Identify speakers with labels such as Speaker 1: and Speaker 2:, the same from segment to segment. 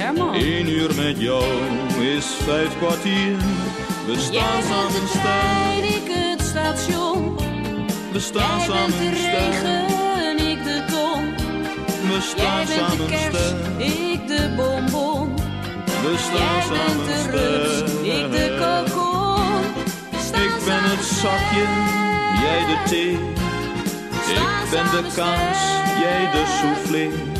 Speaker 1: Herman.
Speaker 2: Eén uur met jou is vijf kwartier. We staan samen
Speaker 1: stijl. ik het station.
Speaker 2: We staan
Speaker 1: Jij
Speaker 2: samen
Speaker 1: bent de regen, ik de ton.
Speaker 2: We staan
Speaker 1: Jij
Speaker 2: samen
Speaker 1: bent de kers, ik de bonbon.
Speaker 2: We staan
Speaker 1: Jij
Speaker 2: samen
Speaker 1: bent de rups, ik de kokon.
Speaker 2: Ik ben het zakje, jij de thee. Ik ben de kaas, jij de soufflé.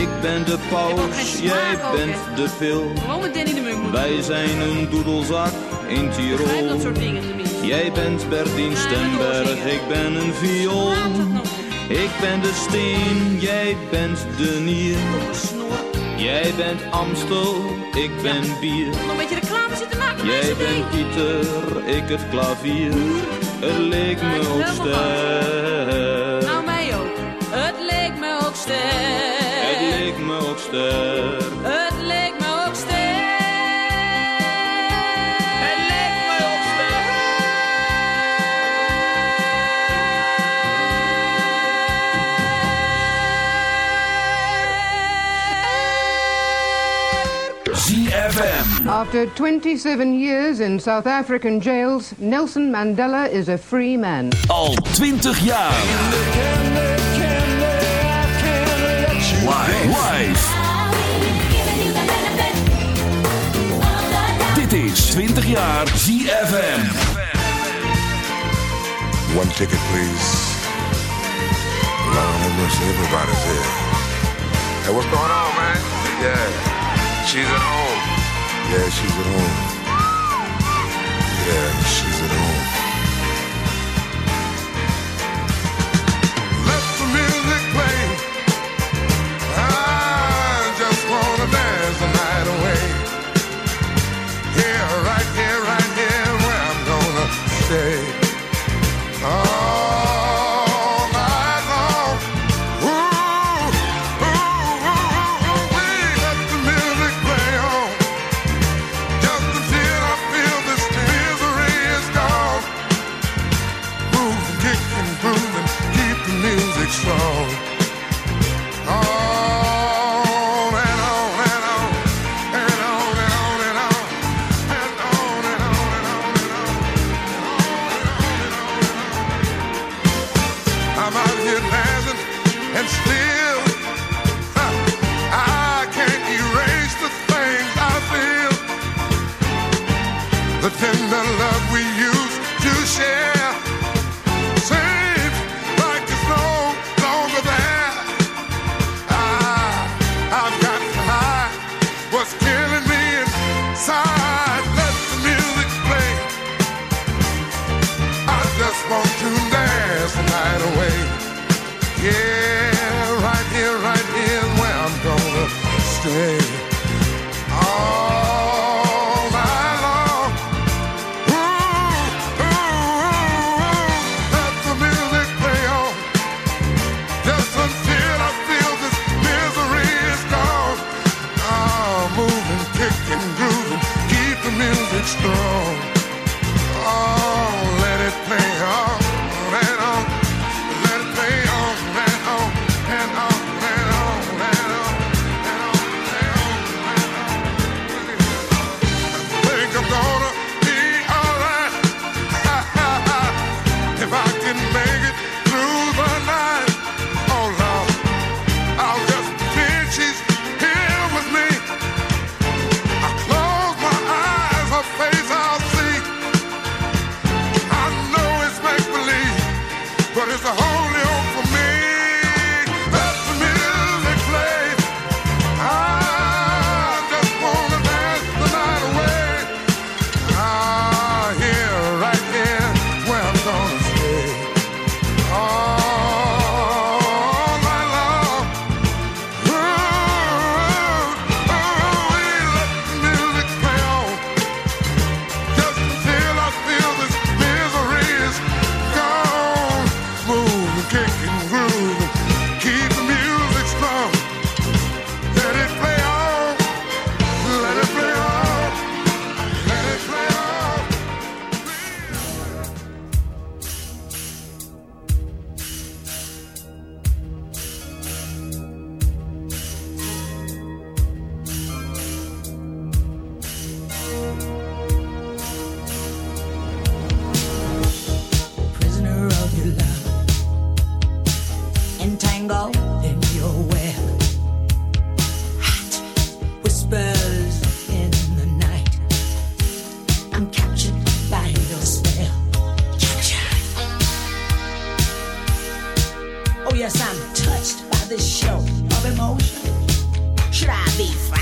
Speaker 2: Ik ben de paus, jij bent de pil.
Speaker 1: Gewoon met Danny de Munk.
Speaker 2: Wij zijn een doedelzak in Tirol.
Speaker 1: dat soort dingen.
Speaker 2: Jij bent Bertien
Speaker 1: Ja,
Speaker 2: Stemberg, ik ben een viool.
Speaker 1: Nou.
Speaker 2: Ik ben de steen, jij bent de nier. Jij bent Amstel, ik ben bier.
Speaker 1: Nog een beetje reclame zitten maken
Speaker 2: Jij bent. Pieter, ik het klavier. Het leek me ook ster.
Speaker 1: Het leek me ook sterk.
Speaker 2: Het leek me ook
Speaker 3: ZFM.
Speaker 4: After 27 years in South African jails, Nelson Mandela is a free man.
Speaker 3: Al 20 jaar. 20 jaar ZFM.
Speaker 5: One ticket, please. Lord have mercy, everybody's here. Hey, what's going on, man? Yeah. She's at home. Yeah, she's at home. Yeah, she's at home.
Speaker 6: Al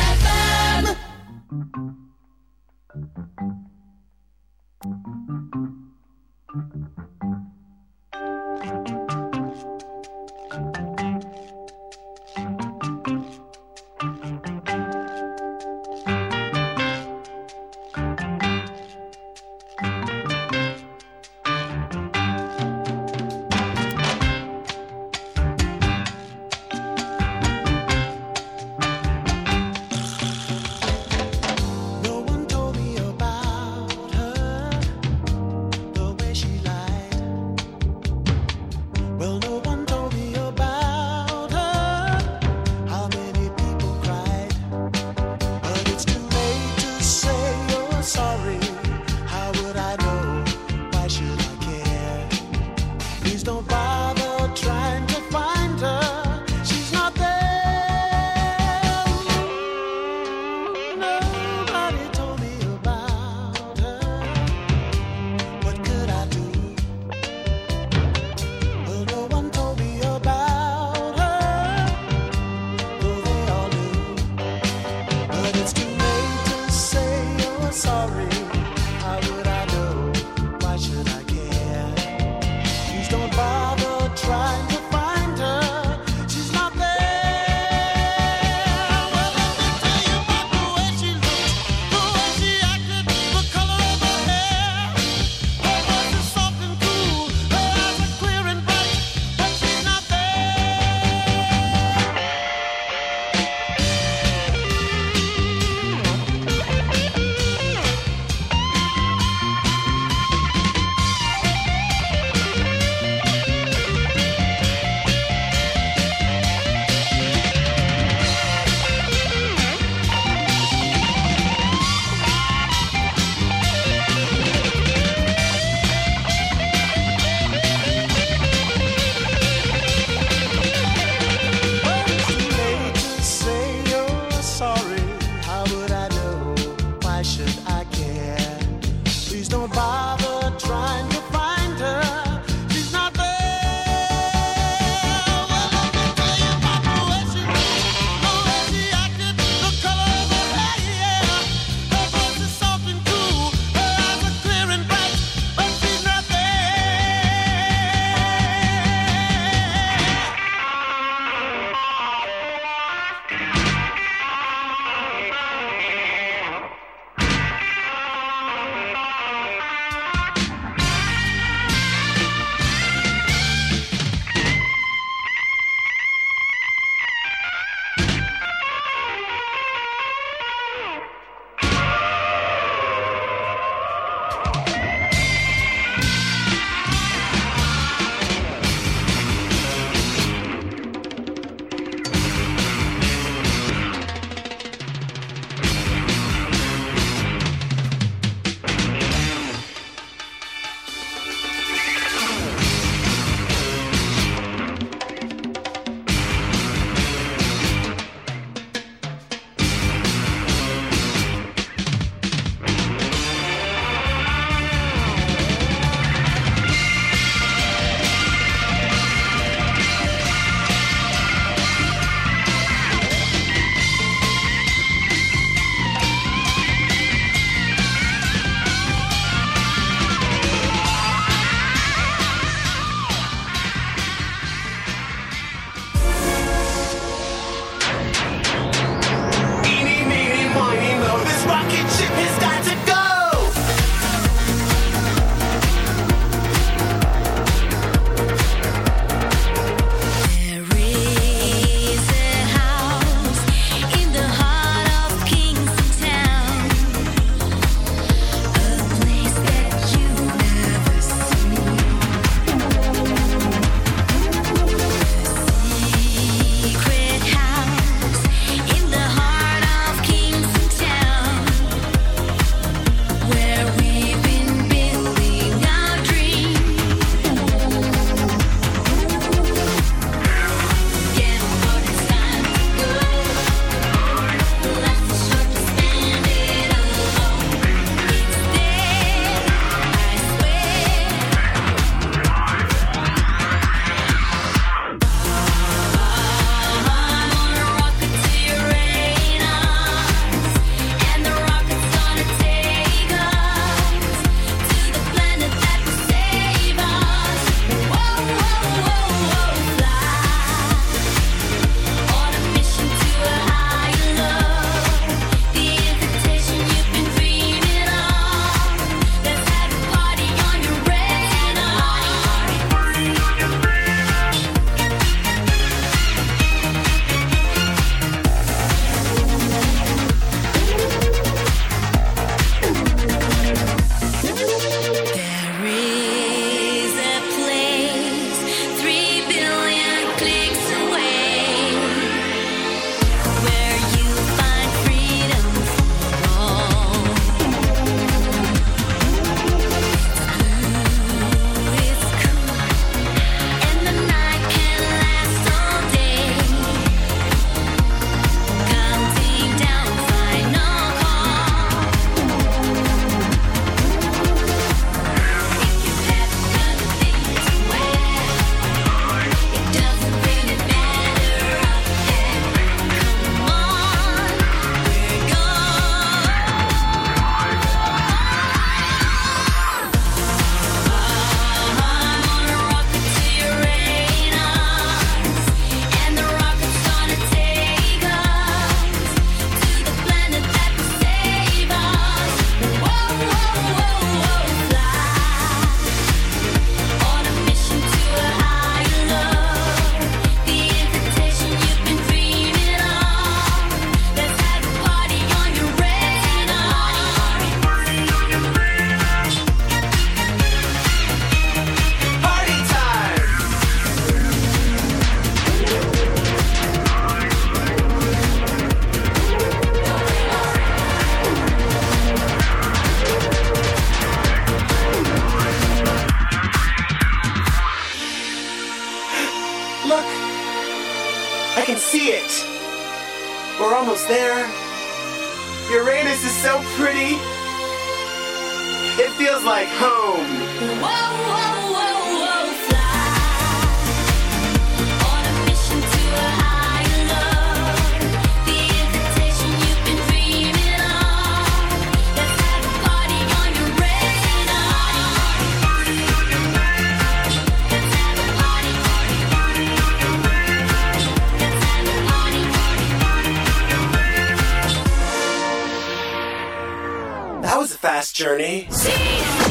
Speaker 7: journey.
Speaker 8: See?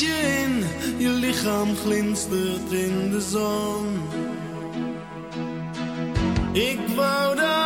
Speaker 8: je in, je lichaam glinstert in de zon. Ik wou dat.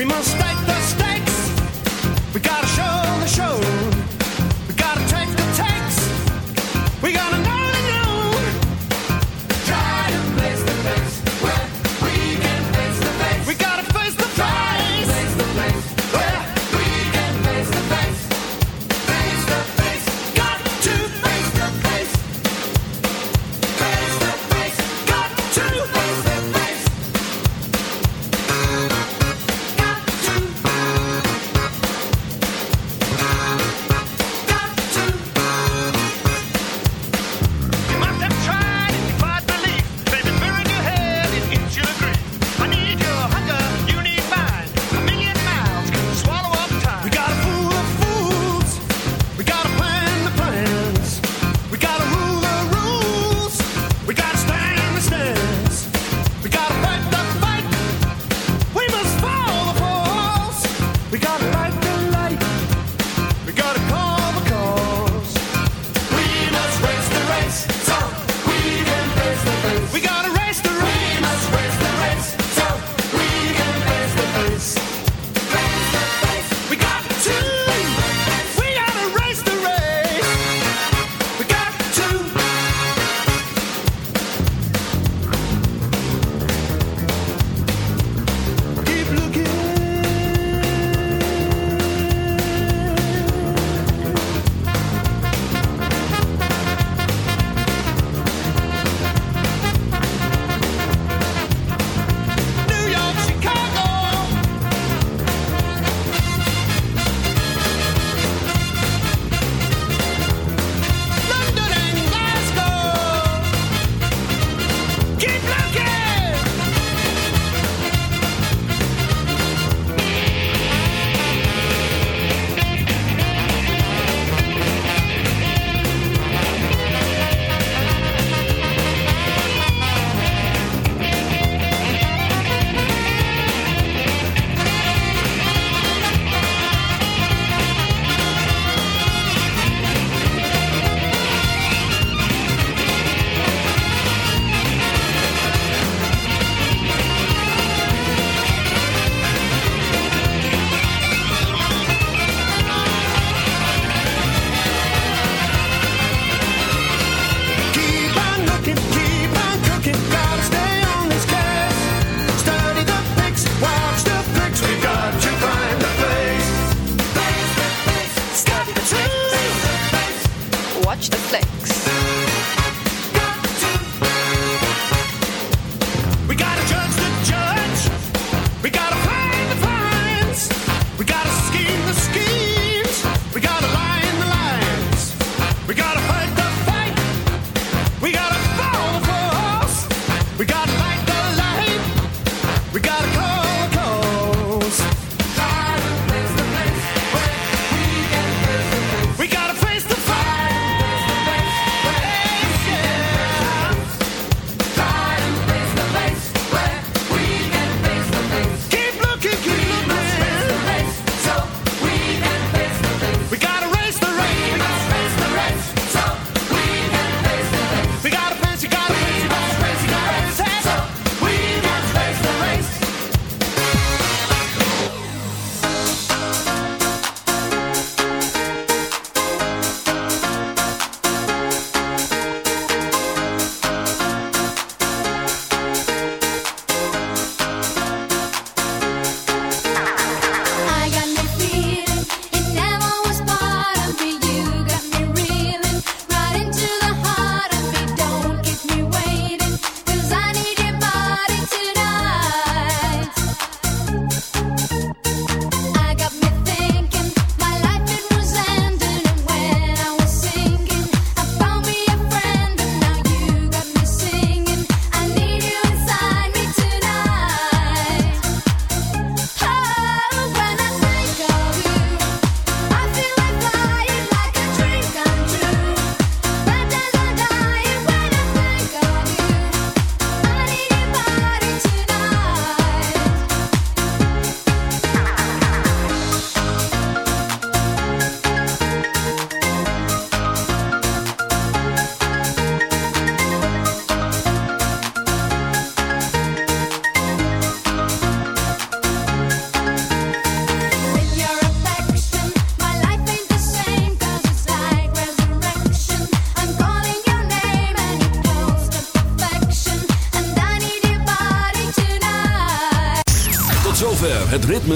Speaker 9: We must fight.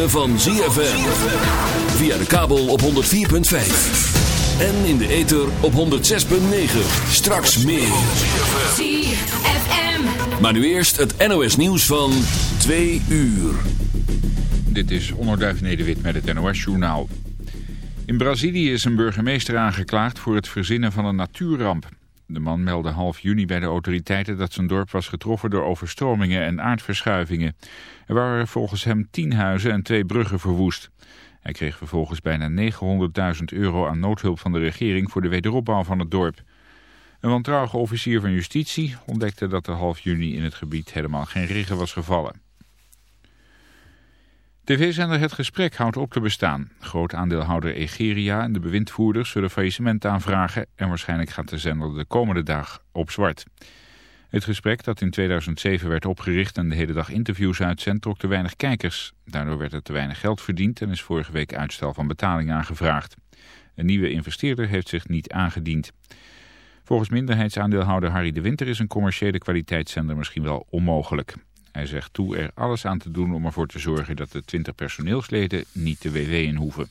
Speaker 9: Ritme van ZFM. Via de kabel op 104.5. En in de ether op 106.9. Straks meer.
Speaker 1: ZFM.
Speaker 9: Maar nu eerst het NOS nieuws van 2 uur.
Speaker 10: Dit is Onderduif Nederwit met het NOS-journaal. In Brazilië is een burgemeester aangeklaagd voor het verzinnen van een natuurramp. De man meldde half juni bij de autoriteiten dat zijn dorp was getroffen door overstromingen en aardverschuivingen. Er waren volgens hem tien huizen en twee bruggen verwoest. Hij kreeg vervolgens bijna 900.000 euro aan noodhulp van de regering voor de wederopbouw van het dorp. Een wantrouwige officier van justitie ontdekte dat er half juni in het gebied helemaal geen regen was gevallen. TV-zender Het Gesprek houdt op te bestaan. Groot aandeelhouder Egeria en de bewindvoerders zullen faillissement aanvragen... en waarschijnlijk gaat de zender de komende dag op zwart. Het gesprek dat in 2007 werd opgericht en de hele dag interviews uitzendt... trok te weinig kijkers. Daardoor werd er te weinig geld verdiend en is vorige week uitstel van betaling aangevraagd. Een nieuwe investeerder heeft zich niet aangediend. Volgens minderheidsaandeelhouder Harry de Winter is een commerciële kwaliteitszender misschien wel onmogelijk. Hij zegt toe er alles aan te doen om ervoor te zorgen dat de 20 personeelsleden niet de WW in hoeven.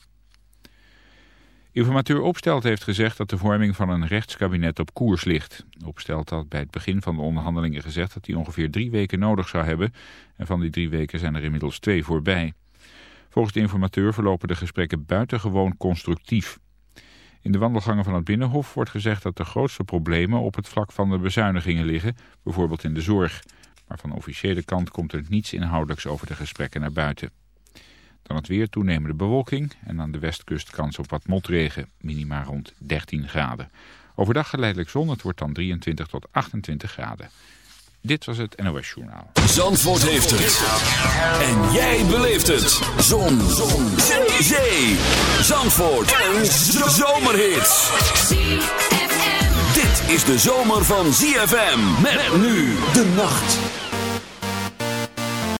Speaker 10: Informateur Opstelt heeft gezegd dat de vorming van een rechtskabinet op koers ligt. Opstelt had bij het begin van de onderhandelingen gezegd dat hij ongeveer drie weken nodig zou hebben. En van die drie weken zijn er inmiddels twee voorbij. Volgens de informateur verlopen de gesprekken buitengewoon constructief. In de wandelgangen van het Binnenhof wordt gezegd dat de grootste problemen op het vlak van de bezuinigingen liggen, bijvoorbeeld in de zorg. Maar van officiële kant komt er niets inhoudelijks over de gesprekken naar buiten. Dan het weer, toenemende bewolking en aan de westkust kans op wat motregen, minima rond 13 graden. Overdag geleidelijk zon, het wordt dan 23 tot 28 graden. Dit was het NOS Journaal.
Speaker 9: Zandvoort heeft het. En jij beleeft het. Zon. Zon. Zee. Zandvoort. Een zomerhit. Dit is de zomer van ZFM. Met nu de nacht.